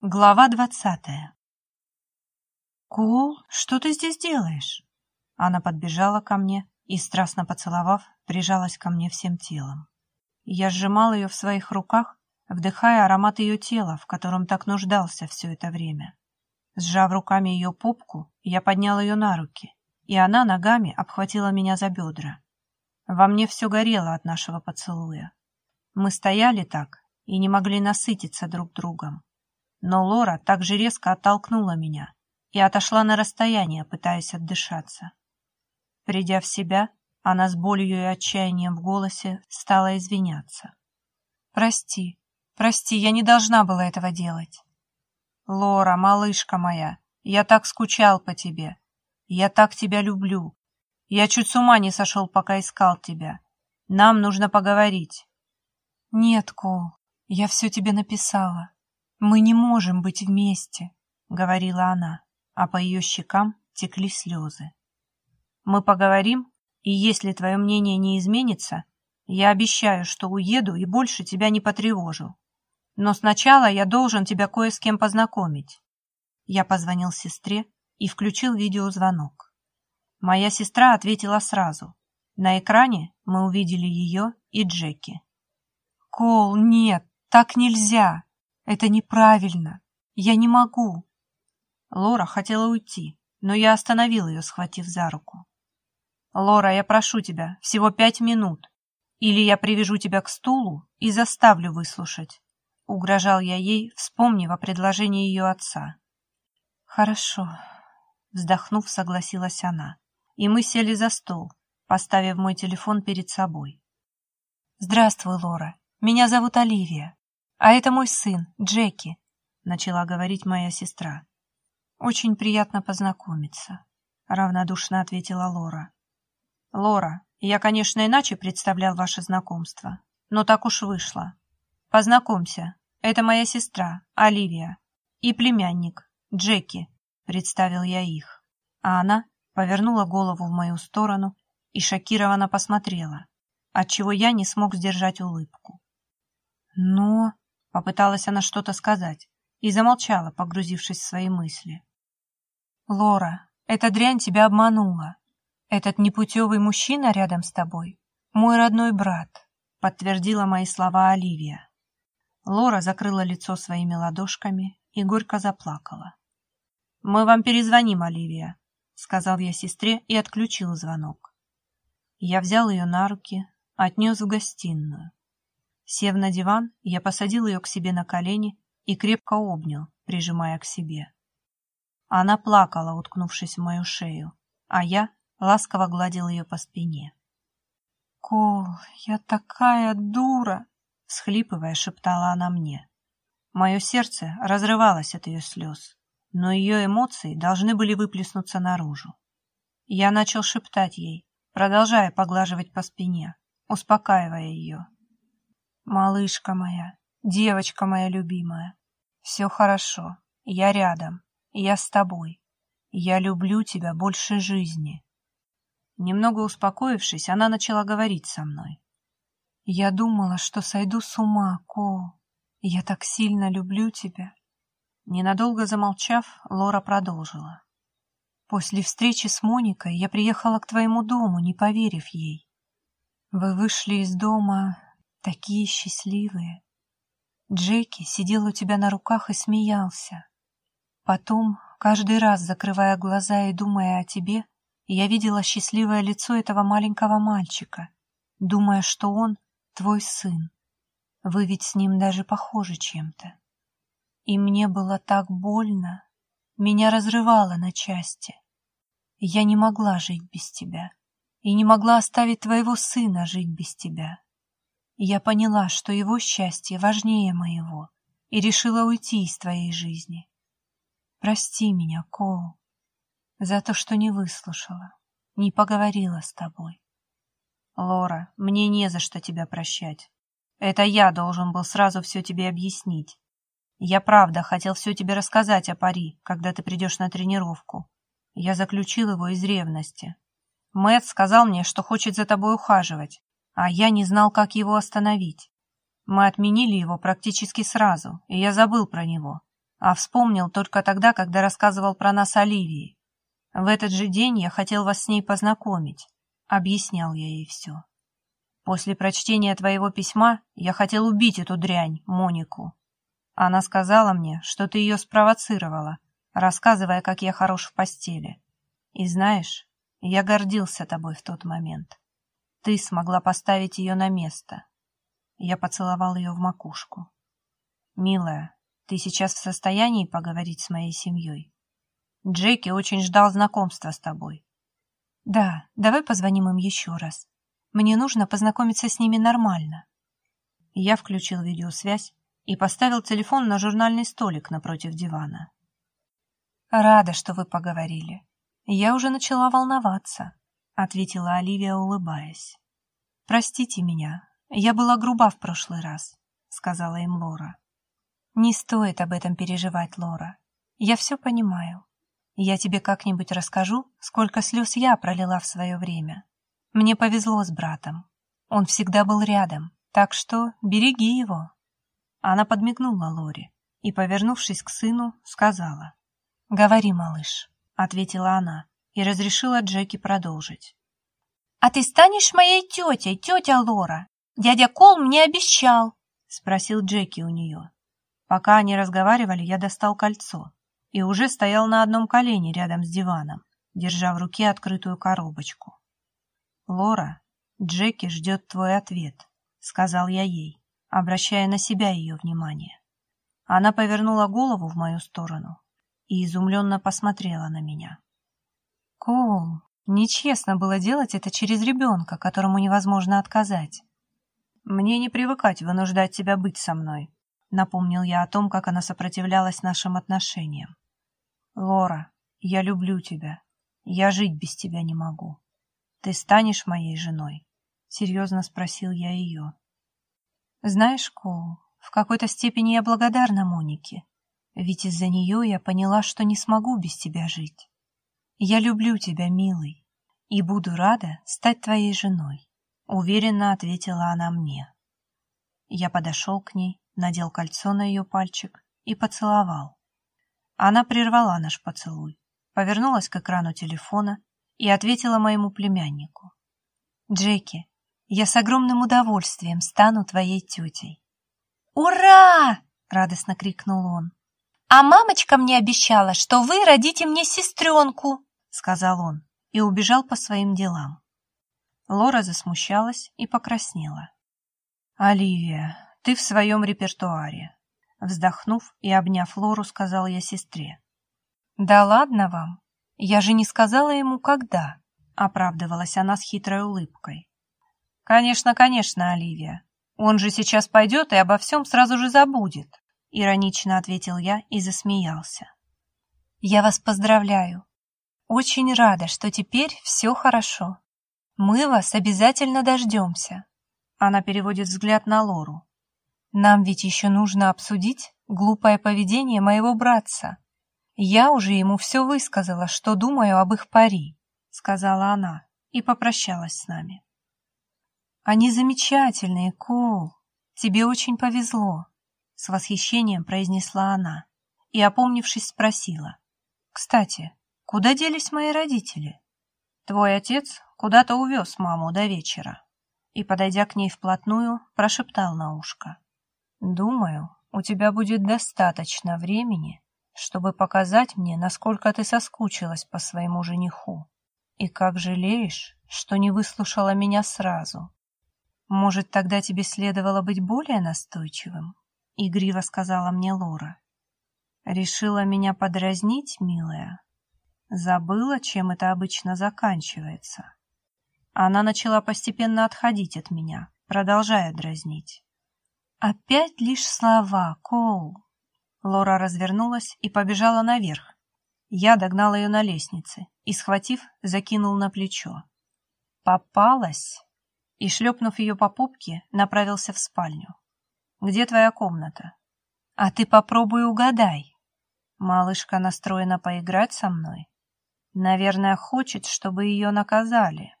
Глава двадцатая «Кул, что ты здесь делаешь?» Она подбежала ко мне и, страстно поцеловав, прижалась ко мне всем телом. Я сжимал ее в своих руках, вдыхая аромат ее тела, в котором так нуждался все это время. Сжав руками ее попку, я поднял ее на руки, и она ногами обхватила меня за бедра. Во мне все горело от нашего поцелуя. Мы стояли так и не могли насытиться друг другом. Но Лора также резко оттолкнула меня и отошла на расстояние, пытаясь отдышаться. Придя в себя, она с болью и отчаянием в голосе стала извиняться. «Прости, прости, я не должна была этого делать». «Лора, малышка моя, я так скучал по тебе. Я так тебя люблю. Я чуть с ума не сошел, пока искал тебя. Нам нужно поговорить». «Нет, Кол, я все тебе написала. «Мы не можем быть вместе», — говорила она, а по ее щекам текли слезы. «Мы поговорим, и если твое мнение не изменится, я обещаю, что уеду и больше тебя не потревожу. Но сначала я должен тебя кое с кем познакомить». Я позвонил сестре и включил видеозвонок. Моя сестра ответила сразу. На экране мы увидели ее и Джеки. «Кол, нет, так нельзя!» Это неправильно. Я не могу. Лора хотела уйти, но я остановил ее, схватив за руку. Лора, я прошу тебя, всего пять минут. Или я привяжу тебя к стулу и заставлю выслушать. Угрожал я ей, вспомнив о предложении ее отца. Хорошо. Вздохнув, согласилась она. И мы сели за стол, поставив мой телефон перед собой. Здравствуй, Лора. Меня зовут Оливия. «А это мой сын, Джеки», — начала говорить моя сестра. «Очень приятно познакомиться», — равнодушно ответила Лора. «Лора, я, конечно, иначе представлял ваше знакомство, но так уж вышло. Познакомься, это моя сестра, Оливия, и племянник, Джеки», — представил я их. А она повернула голову в мою сторону и шокированно посмотрела, отчего я не смог сдержать улыбку. «Но...» Попыталась она что-то сказать и замолчала, погрузившись в свои мысли. «Лора, эта дрянь тебя обманула. Этот непутевый мужчина рядом с тобой — мой родной брат», — подтвердила мои слова Оливия. Лора закрыла лицо своими ладошками и горько заплакала. «Мы вам перезвоним, Оливия», — сказал я сестре и отключил звонок. Я взял ее на руки, отнес в гостиную. Сев на диван, я посадил ее к себе на колени и крепко обнял, прижимая к себе. Она плакала, уткнувшись в мою шею, а я ласково гладил ее по спине. «Кол, я такая дура!» — схлипывая, шептала она мне. Мое сердце разрывалось от ее слез, но ее эмоции должны были выплеснуться наружу. Я начал шептать ей, продолжая поглаживать по спине, успокаивая ее. Малышка моя, девочка моя любимая, все хорошо, я рядом, я с тобой. Я люблю тебя больше жизни. Немного успокоившись, она начала говорить со мной. Я думала, что сойду с ума, Кол. Я так сильно люблю тебя. Ненадолго замолчав, Лора продолжила. После встречи с Моникой я приехала к твоему дому, не поверив ей. Вы вышли из дома, такие счастливые. Джеки сидел у тебя на руках и смеялся. Потом, каждый раз закрывая глаза и думая о тебе, я видела счастливое лицо этого маленького мальчика, думая, что он твой сын. Вы ведь с ним даже похожи чем-то. И мне было так больно, меня разрывало на части. Я не могла жить без тебя и не могла оставить твоего сына жить без тебя. Я поняла, что его счастье важнее моего, и решила уйти из твоей жизни. Прости меня, Коу, за то, что не выслушала, не поговорила с тобой. Лора, мне не за что тебя прощать. Это я должен был сразу все тебе объяснить. Я правда хотел все тебе рассказать о пари, когда ты придешь на тренировку. Я заключил его из ревности. Мэтт сказал мне, что хочет за тобой ухаживать, а я не знал, как его остановить. Мы отменили его практически сразу, и я забыл про него. а вспомнил только тогда, когда рассказывал про нас Оливии. В этот же день я хотел вас с ней познакомить. Объяснял я ей все. После прочтения твоего письма я хотел убить эту дрянь, Монику. Она сказала мне, что ты ее спровоцировала, рассказывая, как я хорош в постели. И знаешь, я гордился тобой в тот момент. Ты смогла поставить ее на место. Я поцеловал ее в макушку. «Милая, ты сейчас в состоянии поговорить с моей семьей? Джеки очень ждал знакомства с тобой». «Да, давай позвоним им еще раз. Мне нужно познакомиться с ними нормально». Я включил видеосвязь и поставил телефон на журнальный столик напротив дивана. «Рада, что вы поговорили. Я уже начала волноваться», — ответила Оливия, улыбаясь. «Простите меня, я была груба в прошлый раз», — сказала им Лора. «Не стоит об этом переживать, Лора. Я все понимаю. Я тебе как-нибудь расскажу, сколько слез я пролила в свое время. Мне повезло с братом. Он всегда был рядом, так что береги его». Она подмигнула Лоре и, повернувшись к сыну, сказала. «Говори, малыш» ответила она и разрешила Джеки продолжить. «А ты станешь моей тетей, тетя Лора? Дядя Кол мне обещал», — спросил Джеки у нее. Пока они разговаривали, я достал кольцо и уже стоял на одном колене рядом с диваном, держа в руке открытую коробочку. «Лора, Джеки ждет твой ответ», — сказал я ей, обращая на себя ее внимание. Она повернула голову в мою сторону и изумленно посмотрела на меня. «Коул, нечестно было делать это через ребенка, которому невозможно отказать. Мне не привыкать вынуждать тебя быть со мной», напомнил я о том, как она сопротивлялась нашим отношениям. «Лора, я люблю тебя. Я жить без тебя не могу. Ты станешь моей женой?» Серьезно спросил я ее. «Знаешь, Коул, в какой-то степени я благодарна Монике. Ведь из-за нее я поняла, что не смогу без тебя жить. Я люблю тебя, милый, и буду рада стать твоей женой, уверенно ответила она мне. Я подошел к ней, надел кольцо на ее пальчик и поцеловал. Она прервала наш поцелуй, повернулась к экрану телефона и ответила моему племяннику. «Джеки, я с огромным удовольствием стану твоей тетей». «Ура!» — радостно крикнул он. «А мамочка мне обещала, что вы родите мне сестренку», — сказал он и убежал по своим делам. Лора засмущалась и покраснела. «Оливия, ты в своем репертуаре», — вздохнув и обняв Лору, сказал я сестре. «Да ладно вам, я же не сказала ему, когда», — оправдывалась она с хитрой улыбкой. «Конечно, конечно, Оливия. Он же сейчас пойдет и обо всем сразу же забудет. — иронично ответил я и засмеялся. «Я вас поздравляю. Очень рада, что теперь все хорошо. Мы вас обязательно дождемся». Она переводит взгляд на Лору. «Нам ведь еще нужно обсудить глупое поведение моего братца. Я уже ему все высказала, что думаю об их пари», — сказала она и попрощалась с нами. «Они замечательные, Кол. Тебе очень повезло с восхищением произнесла она и, опомнившись, спросила. «Кстати, куда делись мои родители?» «Твой отец куда-то увез маму до вечера» и, подойдя к ней вплотную, прошептал на ушко. «Думаю, у тебя будет достаточно времени, чтобы показать мне, насколько ты соскучилась по своему жениху и как жалеешь, что не выслушала меня сразу. Может, тогда тебе следовало быть более настойчивым?» — игриво сказала мне Лора. «Решила меня подразнить, милая? Забыла, чем это обычно заканчивается?» Она начала постепенно отходить от меня, продолжая дразнить. «Опять лишь слова, Коул!» Лора развернулась и побежала наверх. Я догнал ее на лестнице и, схватив, закинул на плечо. «Попалась!» И, шлепнув ее по пупке, направился в спальню. Где твоя комната? А ты попробуй угадай. Малышка настроена поиграть со мной. Наверное, хочет, чтобы ее наказали.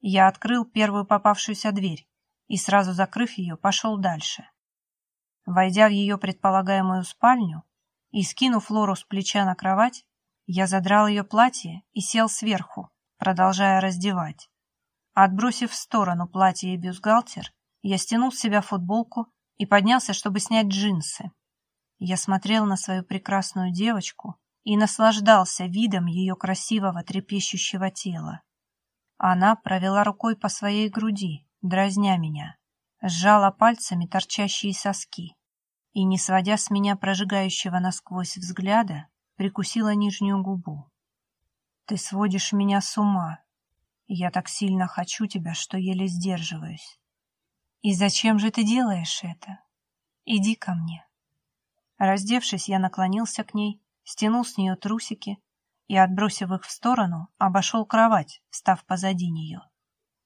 Я открыл первую попавшуюся дверь и, сразу закрыв ее, пошел дальше. Войдя в ее предполагаемую спальню, и, скинув Лору с плеча на кровать, я задрал ее платье и сел сверху, продолжая раздевать. Отбросив в сторону платье и бюстгальтер, я стянул с себя футболку и поднялся, чтобы снять джинсы. Я смотрел на свою прекрасную девочку и наслаждался видом ее красивого трепещущего тела. Она провела рукой по своей груди, дразня меня, сжала пальцами торчащие соски и, не сводя с меня прожигающего насквозь взгляда, прикусила нижнюю губу. «Ты сводишь меня с ума. Я так сильно хочу тебя, что еле сдерживаюсь. И зачем же ты делаешь это? Иди ко мне». Раздевшись, я наклонился к ней, стянул с нее трусики и, отбросив их в сторону, обошел кровать, став позади нее.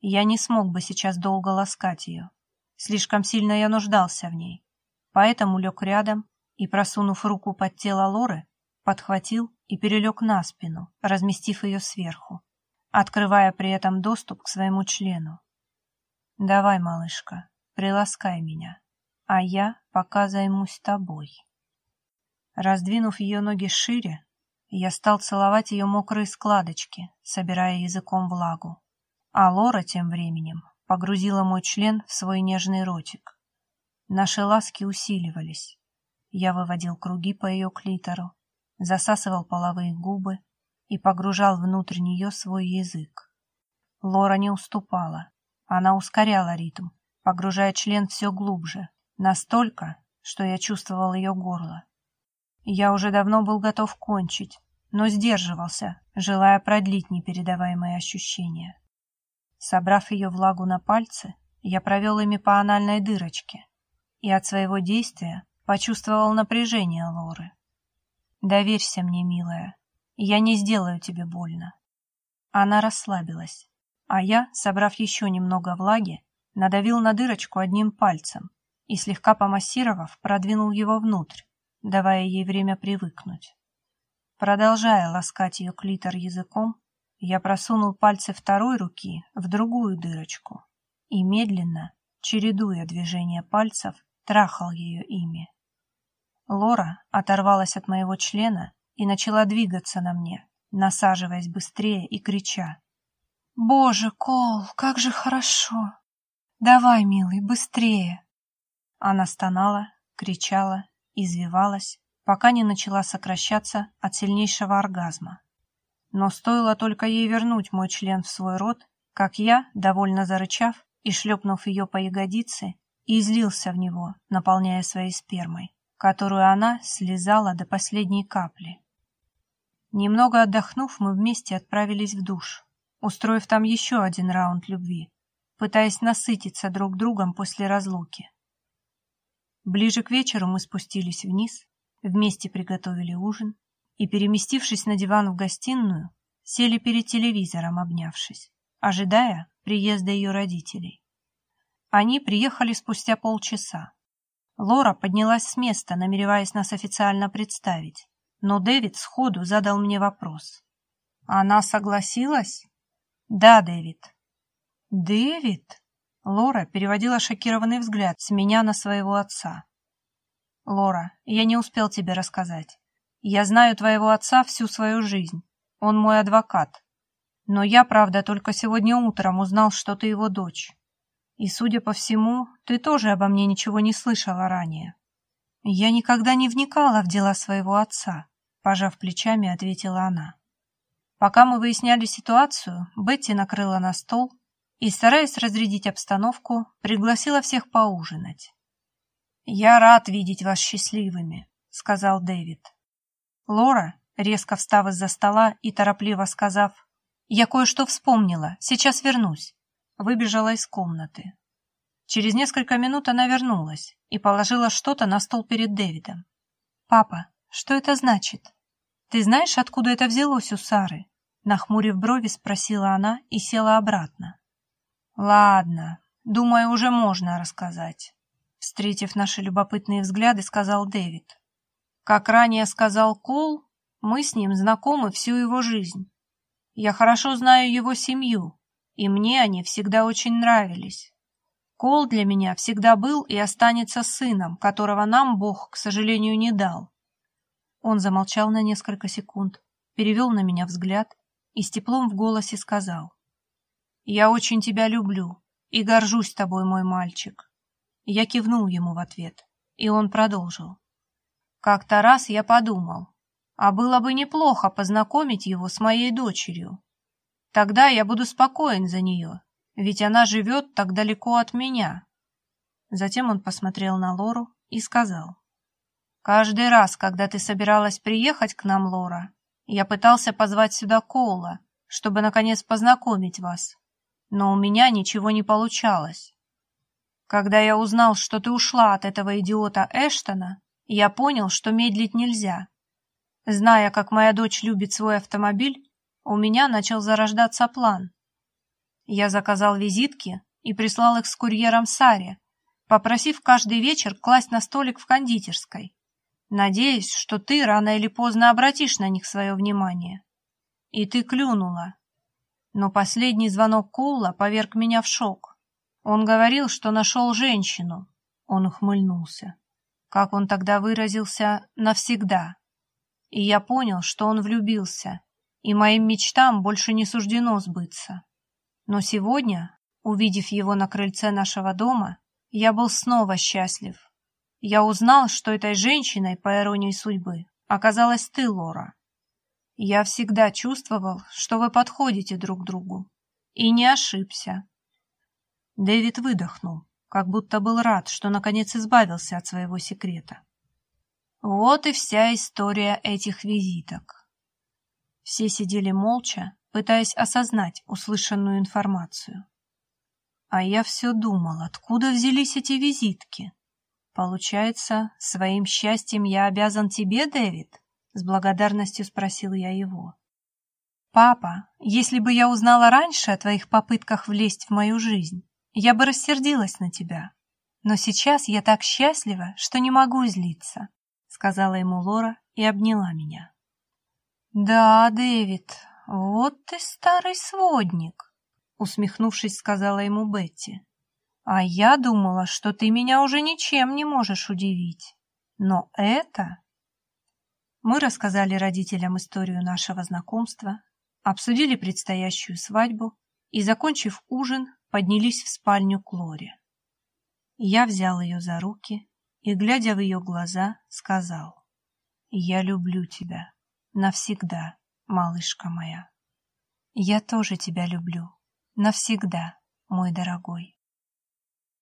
Я не смог бы сейчас долго ласкать ее. Слишком сильно я нуждался в ней. Поэтому лег рядом и, просунув руку под тело Лоры, подхватил и перелег на спину, разместив ее сверху, открывая при этом доступ к своему члену. «Давай, малышка, приласкай меня, а я пока займусь тобой». Раздвинув ее ноги шире, я стал целовать ее мокрые складочки, собирая языком влагу. А Лора тем временем погрузила мой член в свой нежный ротик. Наши ласки усиливались. Я выводил круги по ее клитору, засасывал половые губы и погружал внутрь нее свой язык. Лора не уступала. Она ускоряла ритм, погружая член все глубже, настолько, что я чувствовал ее горло. Я уже давно был готов кончить, но сдерживался, желая продлить непередаваемые ощущения. Собрав ее влагу на пальцы, я провел ими по анальной дырочке и от своего действия почувствовал напряжение Лоры. «Доверься мне, милая, я не сделаю тебе больно». Она расслабилась, а я, собрав еще немного влаги, надавил на дырочку одним пальцем и, слегка помассировав, продвинул его внутрь, давая ей время привыкнуть. Продолжая ласкать ее клитор языком, я просунул пальцы второй руки в другую дырочку и медленно, чередуя движения пальцев, трахал ее ими. Лора оторвалась от моего члена и начала двигаться на мне, насаживаясь быстрее и крича. «Боже, Кол, как же хорошо! Давай, милый, быстрее!» Она стонала, кричала извивалась, пока не начала сокращаться от сильнейшего оргазма. Но стоило только ей вернуть мой член в свой рот, как я, довольно зарычав и шлепнув ее по ягодице, излился в него, наполняя своей спермой, которую она слезала до последней капли. Немного отдохнув, мы вместе отправились в душ, устроив там еще один раунд любви, пытаясь насытиться друг другом после разлуки. Ближе к вечеру мы спустились вниз, вместе приготовили ужин и, переместившись на диван в гостиную, сели перед телевизором, обнявшись, ожидая приезда ее родителей. Они приехали спустя полчаса. Лора поднялась с места, намереваясь нас официально представить, но Дэвид сходу задал мне вопрос. «Она согласилась?» «Да, Дэвид». «Дэвид?» Лора переводила шокированный взгляд с меня на своего отца. «Лора, я не успел тебе рассказать. Я знаю твоего отца всю свою жизнь. Он мой адвокат. Но я, правда, только сегодня утром узнал, что ты его дочь. И, судя по всему, ты тоже обо мне ничего не слышала ранее». «Я никогда не вникала в дела своего отца», — пожав плечами, ответила она. Пока мы выясняли ситуацию, Бетти накрыла на стол, и, стараясь разрядить обстановку, пригласила всех поужинать. «Я рад видеть вас счастливыми», — сказал Дэвид. Лора, резко встав из-за стола и торопливо сказав, «Я кое-что вспомнила, сейчас вернусь», выбежала из комнаты. Через несколько минут она вернулась и положила что-то на стол перед Дэвидом. «Папа, что это значит? Ты знаешь, откуда это взялось у Сары?» Нахмурив брови, спросила она и села обратно. Ладно, думаю, уже можно рассказать. Встретив наши любопытные взгляды, сказал Дэвид. Как ранее сказал Кол, мы с ним знакомы всю его жизнь. Я хорошо знаю его семью, и мне они всегда очень нравились. Кол для меня всегда был и останется сыном, которого нам Бог, к сожалению, не дал. Он замолчал на несколько секунд, перевел на меня взгляд и с теплом в голосе сказал. «Я очень тебя люблю и горжусь тобой, мой мальчик». Я кивнул ему в ответ, и он продолжил. «Как-то раз я подумал, а было бы неплохо познакомить его с моей дочерью. Тогда я буду спокоен за нее, ведь она живет так далеко от меня». Затем он посмотрел на Лору и сказал. «Каждый раз, когда ты собиралась приехать к нам, Лора, я пытался позвать сюда Коула, чтобы, наконец, познакомить вас но у меня ничего не получалось. Когда я узнал, что ты ушла от этого идиота Эштона, я понял, что медлить нельзя. Зная, как моя дочь любит свой автомобиль, у меня начал зарождаться план. Я заказал визитки и прислал их с курьером Саре, попросив каждый вечер класть на столик в кондитерской. Надеюсь, что ты рано или поздно обратишь на них свое внимание. И ты клюнула. Но последний звонок Коула поверг меня в шок. Он говорил, что нашел женщину. Он ухмыльнулся. Как он тогда выразился «навсегда». И я понял, что он влюбился, и моим мечтам больше не суждено сбыться. Но сегодня, увидев его на крыльце нашего дома, я был снова счастлив. Я узнал, что этой женщиной, по иронии судьбы, оказалась ты, Лора. Я всегда чувствовал, что вы подходите друг другу. И не ошибся. Дэвид выдохнул, как будто был рад, что наконец избавился от своего секрета. Вот и вся история этих визиток. Все сидели молча, пытаясь осознать услышанную информацию. А я все думал, откуда взялись эти визитки. Получается, своим счастьем я обязан тебе, Дэвид? С благодарностью спросил я его. «Папа, если бы я узнала раньше о твоих попытках влезть в мою жизнь, я бы рассердилась на тебя. Но сейчас я так счастлива, что не могу злиться», сказала ему Лора и обняла меня. «Да, Дэвид, вот ты старый сводник», усмехнувшись, сказала ему Бетти. «А я думала, что ты меня уже ничем не можешь удивить. Но это мы рассказали родителям историю нашего знакомства, обсудили предстоящую свадьбу и, закончив ужин, поднялись в спальню к Лоре. Я взял ее за руки и, глядя в ее глаза, сказал, «Я люблю тебя навсегда, малышка моя. Я тоже тебя люблю навсегда, мой дорогой».